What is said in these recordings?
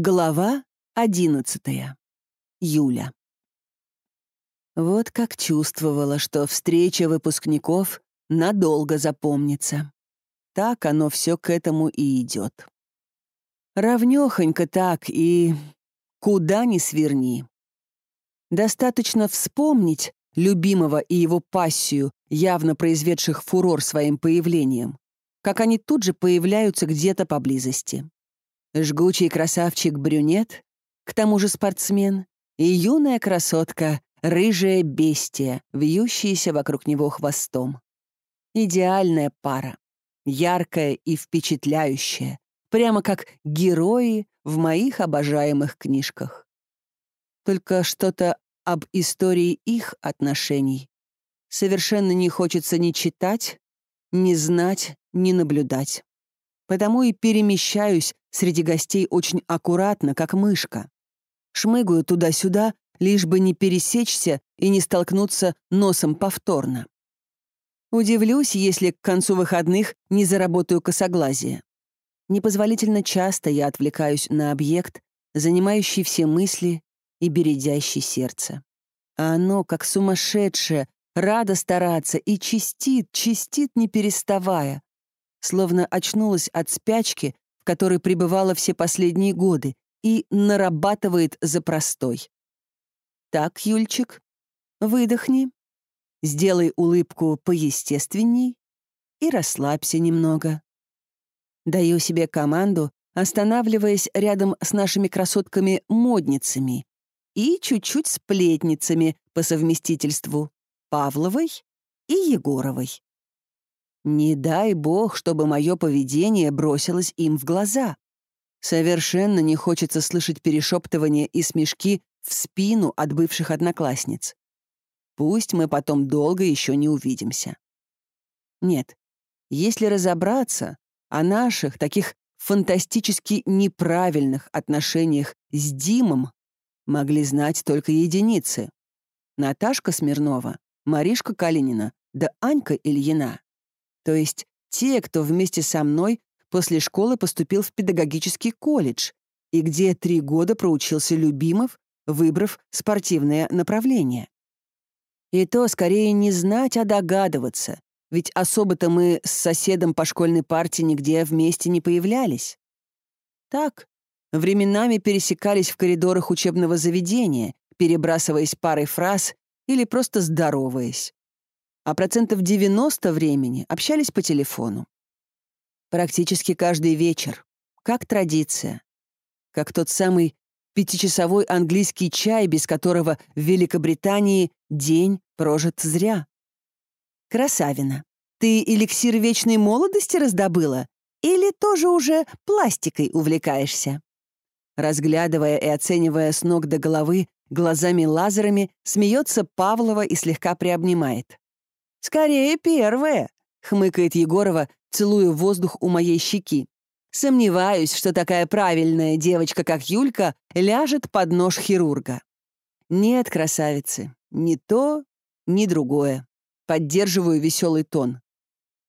Глава одиннадцатая. Юля. Вот как чувствовала, что встреча выпускников надолго запомнится. Так оно все к этому и идет. Равнёхонько так и куда ни сверни. Достаточно вспомнить любимого и его пассию, явно произведших фурор своим появлением, как они тут же появляются где-то поблизости. Жгучий красавчик-брюнет, к тому же спортсмен, и юная красотка, рыжая бестия, вьющаяся вокруг него хвостом. Идеальная пара, яркая и впечатляющая, прямо как герои в моих обожаемых книжках. Только что-то об истории их отношений совершенно не хочется ни читать, ни знать, ни наблюдать. Потому и перемещаюсь среди гостей очень аккуратно, как мышка. Шмыгаю туда-сюда, лишь бы не пересечься и не столкнуться носом повторно. Удивлюсь, если к концу выходных не заработаю косоглазие. Непозволительно часто я отвлекаюсь на объект, занимающий все мысли и бередящий сердце. А оно, как сумасшедшее, радо стараться и чистит, чистит, не переставая, словно очнулась от спячки, в которой пребывала все последние годы, и нарабатывает за простой. Так, Юльчик, выдохни, сделай улыбку поестественней и расслабься немного. Даю себе команду, останавливаясь рядом с нашими красотками-модницами и чуть-чуть сплетницами по совместительству Павловой и Егоровой. Не дай бог, чтобы мое поведение бросилось им в глаза. Совершенно не хочется слышать перешептывания и смешки в спину от бывших одноклассниц. Пусть мы потом долго еще не увидимся. Нет, если разобраться о наших таких фантастически неправильных отношениях с Димом могли знать только единицы. Наташка Смирнова, Маришка Калинина да Анька Ильина. То есть те, кто вместе со мной после школы поступил в педагогический колледж и где три года проучился Любимов, выбрав спортивное направление. И то скорее не знать, а догадываться, ведь особо-то мы с соседом по школьной партии нигде вместе не появлялись. Так, временами пересекались в коридорах учебного заведения, перебрасываясь парой фраз или просто здороваясь а процентов 90 времени общались по телефону. Практически каждый вечер, как традиция, как тот самый пятичасовой английский чай, без которого в Великобритании день прожит зря. Красавина, ты эликсир вечной молодости раздобыла или тоже уже пластикой увлекаешься? Разглядывая и оценивая с ног до головы глазами-лазерами, смеется Павлова и слегка приобнимает. «Скорее первое», — хмыкает Егорова, целуя воздух у моей щеки. «Сомневаюсь, что такая правильная девочка, как Юлька, ляжет под нож хирурга». «Нет, красавицы, ни то, ни другое». Поддерживаю веселый тон.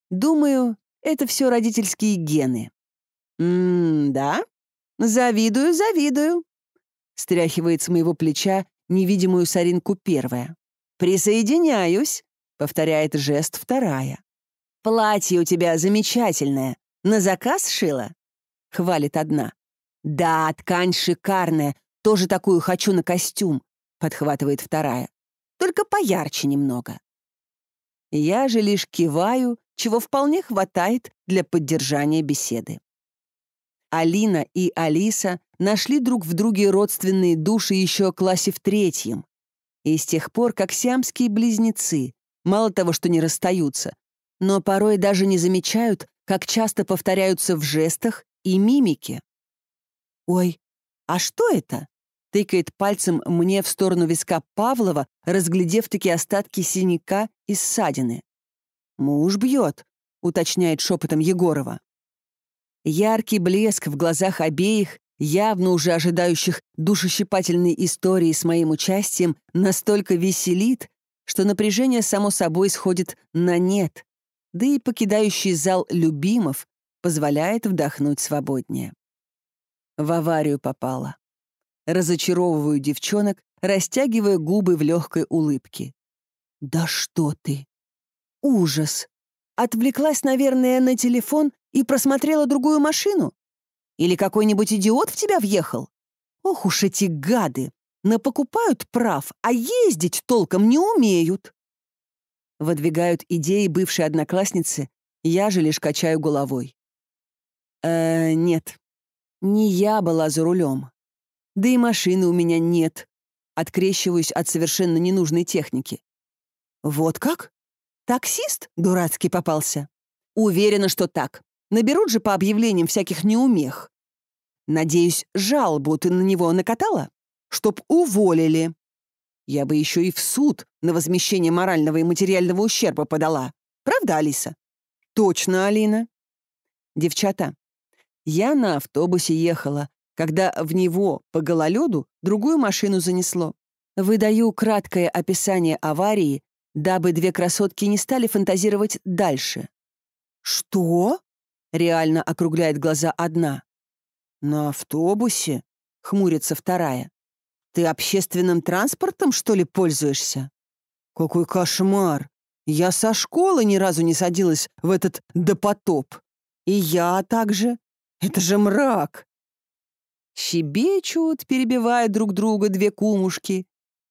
«Думаю, это все родительские гены». «М-да? Завидую, завидую», — стряхивает с моего плеча невидимую соринку первая. «Присоединяюсь», Повторяет жест вторая. «Платье у тебя замечательное. На заказ шила?» Хвалит одна. «Да, ткань шикарная. Тоже такую хочу на костюм», подхватывает вторая. «Только поярче немного». Я же лишь киваю, чего вполне хватает для поддержания беседы. Алина и Алиса нашли друг в друге родственные души еще в классе в третьем. И с тех пор, как сиамские близнецы, Мало того, что не расстаются, но порой даже не замечают, как часто повторяются в жестах и мимике. «Ой, а что это?» — тыкает пальцем мне в сторону виска Павлова, разглядев такие остатки синяка и ссадины. «Муж бьет», — уточняет шепотом Егорова. Яркий блеск в глазах обеих, явно уже ожидающих душещипательной истории с моим участием, настолько веселит, что напряжение само собой сходит на нет, да и покидающий зал любимов позволяет вдохнуть свободнее. В аварию попала. Разочаровываю девчонок, растягивая губы в легкой улыбке. «Да что ты! Ужас! Отвлеклась, наверное, на телефон и просмотрела другую машину? Или какой-нибудь идиот в тебя въехал? Ох уж эти гады! Напокупают прав, а ездить толком не умеют!» Выдвигают идеи бывшей одноклассницы, я же лишь качаю головой. «Э, нет, не я была за рулем. Да и машины у меня нет. Открещиваюсь от совершенно ненужной техники. Вот как? Таксист дурацкий попался. Уверена, что так. Наберут же по объявлениям всяких неумех. Надеюсь, жалобу ты на него накатала? Чтоб уволили. Я бы еще и в суд на возмещение морального и материального ущерба подала. Правда, Алиса? Точно, Алина. Девчата, я на автобусе ехала, когда в него по гололеду другую машину занесло. Выдаю краткое описание аварии, дабы две красотки не стали фантазировать дальше. «Что?» — реально округляет глаза одна. «На автобусе?» — хмурится вторая. «Ты общественным транспортом, что ли, пользуешься?» «Какой кошмар! Я со школы ни разу не садилась в этот допотоп. И я также. Это же мрак!» Щебечут, перебивая друг друга две кумушки.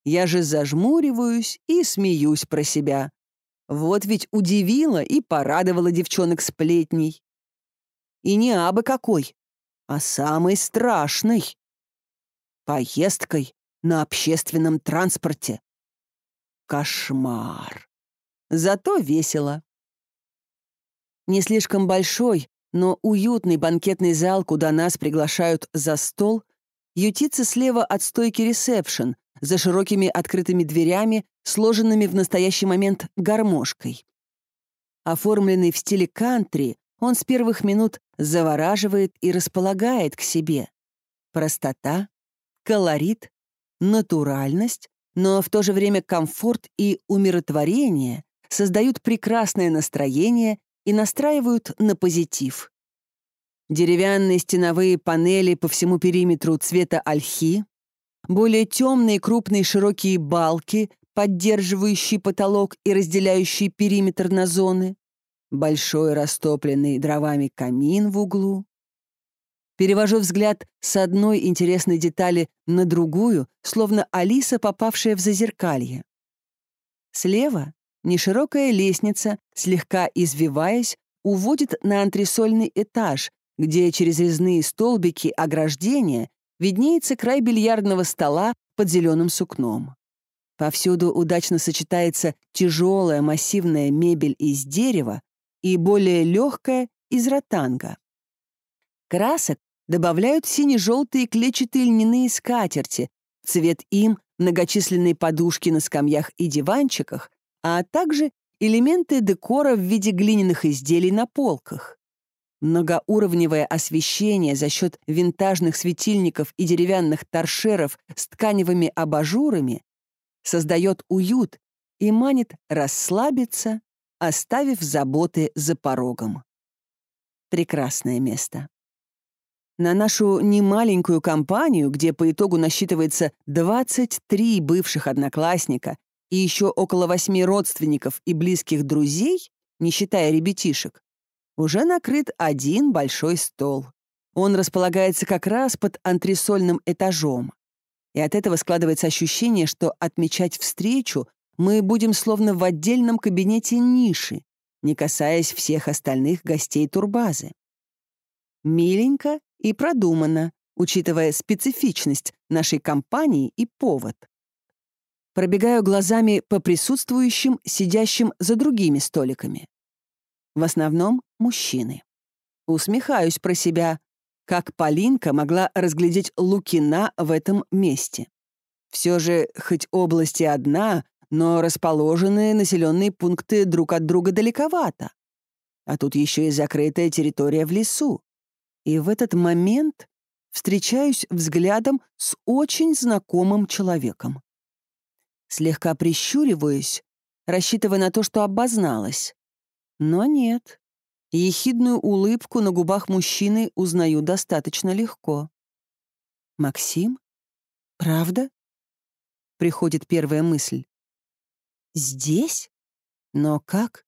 Я же зажмуриваюсь и смеюсь про себя. Вот ведь удивила и порадовала девчонок сплетней. И не абы какой, а самый страшный. Поездкой на общественном транспорте. Кошмар. Зато весело. Не слишком большой, но уютный банкетный зал, куда нас приглашают за стол, ютится слева от стойки ресепшн, за широкими открытыми дверями, сложенными в настоящий момент гармошкой. Оформленный в стиле кантри, он с первых минут завораживает и располагает к себе. Простота, колорит, натуральность, но в то же время комфорт и умиротворение создают прекрасное настроение и настраивают на позитив. Деревянные стеновые панели по всему периметру цвета ольхи, более темные крупные широкие балки, поддерживающие потолок и разделяющие периметр на зоны, большой растопленный дровами камин в углу. Перевожу взгляд с одной интересной детали на другую, словно Алиса, попавшая в зазеркалье. Слева Неширокая лестница, слегка извиваясь, уводит на антресольный этаж, где через резные столбики ограждения виднеется край бильярдного стола под зеленым сукном. Повсюду удачно сочетается тяжелая массивная мебель из дерева и более легкая из ротанга. Красок добавляют сине-желтые клетчатые льняные скатерти, цвет им многочисленные подушки на скамьях и диванчиках, а также элементы декора в виде глиняных изделий на полках. Многоуровневое освещение за счет винтажных светильников и деревянных торшеров с тканевыми абажурами создает уют и манит расслабиться, оставив заботы за порогом. Прекрасное место. На нашу немаленькую компанию, где по итогу насчитывается 23 бывших одноклассника и еще около восьми родственников и близких друзей, не считая ребятишек, уже накрыт один большой стол. Он располагается как раз под антресольным этажом. И от этого складывается ощущение, что отмечать встречу мы будем словно в отдельном кабинете ниши, не касаясь всех остальных гостей турбазы. Миленько и продуманно, учитывая специфичность нашей компании и повод. Пробегаю глазами по присутствующим, сидящим за другими столиками. В основном мужчины. Усмехаюсь про себя, как Полинка могла разглядеть Лукина в этом месте. Все же, хоть области одна, но расположенные населенные пункты друг от друга далековато. А тут еще и закрытая территория в лесу. И в этот момент встречаюсь взглядом с очень знакомым человеком. Слегка прищуриваюсь, рассчитывая на то, что обозналась. Но нет. Ехидную улыбку на губах мужчины узнаю достаточно легко. Максим? Правда? Приходит первая мысль. Здесь? Но как?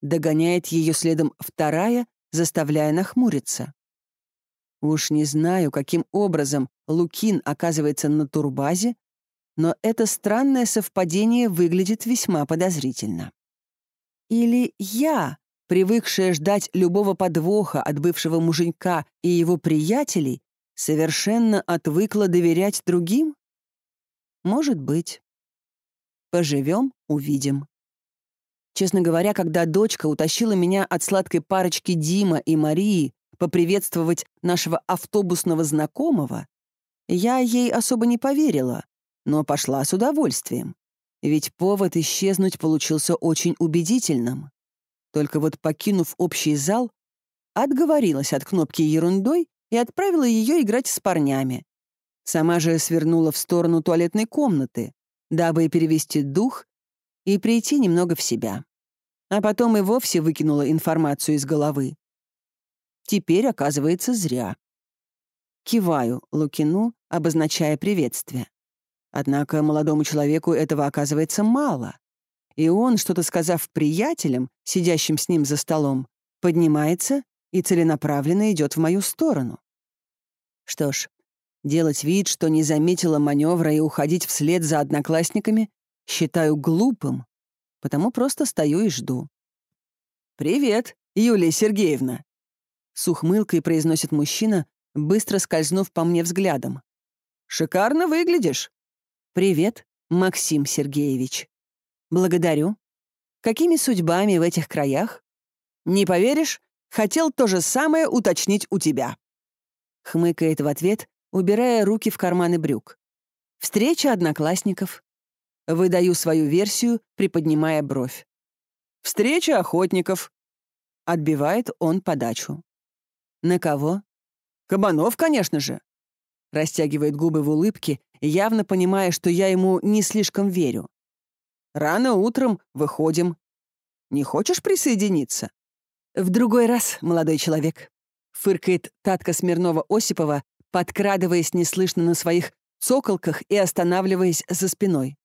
Догоняет ее следом вторая, заставляя нахмуриться. Уж не знаю, каким образом Лукин оказывается на турбазе, но это странное совпадение выглядит весьма подозрительно. Или я, привыкшая ждать любого подвоха от бывшего муженька и его приятелей, совершенно отвыкла доверять другим? Может быть. Поживем, увидим. Честно говоря, когда дочка утащила меня от сладкой парочки Дима и Марии поприветствовать нашего автобусного знакомого, я ей особо не поверила, но пошла с удовольствием. Ведь повод исчезнуть получился очень убедительным. Только вот покинув общий зал, отговорилась от кнопки ерундой и отправила ее играть с парнями. Сама же свернула в сторону туалетной комнаты, дабы перевести дух и прийти немного в себя. А потом и вовсе выкинула информацию из головы. Теперь, оказывается, зря. Киваю Лукину, обозначая приветствие. Однако молодому человеку этого оказывается мало. И он, что-то сказав приятелям, сидящим с ним за столом, поднимается и целенаправленно идет в мою сторону. Что ж, делать вид, что не заметила маневра и уходить вслед за одноклассниками, считаю глупым, потому просто стою и жду. «Привет, Юлия Сергеевна!» С ухмылкой произносит мужчина, быстро скользнув по мне взглядом. «Шикарно выглядишь!» «Привет, Максим Сергеевич». «Благодарю. Какими судьбами в этих краях?» «Не поверишь, хотел то же самое уточнить у тебя». Хмыкает в ответ, убирая руки в карманы брюк. «Встреча одноклассников». Выдаю свою версию, приподнимая бровь. «Встреча охотников». Отбивает он подачу. «На кого?» «Кабанов, конечно же». Растягивает губы в улыбке явно понимая, что я ему не слишком верю. «Рано утром выходим. Не хочешь присоединиться?» «В другой раз, молодой человек», — фыркает Татка Смирнова-Осипова, подкрадываясь неслышно на своих цоколках и останавливаясь за спиной.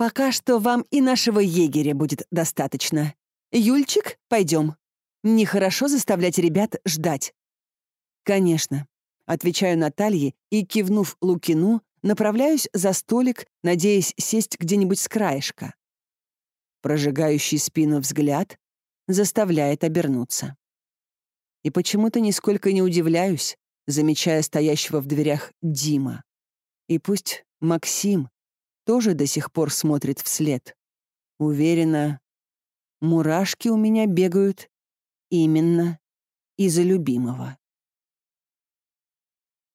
«Пока что вам и нашего егеря будет достаточно. Юльчик, пойдем. Нехорошо заставлять ребят ждать». «Конечно», — отвечаю Наталье и, кивнув Лукину, направляюсь за столик, надеясь сесть где-нибудь с краешка. Прожигающий спину взгляд заставляет обернуться. И почему-то нисколько не удивляюсь, замечая стоящего в дверях Дима. И пусть Максим тоже до сих пор смотрит вслед. Уверена, мурашки у меня бегают именно из-за любимого.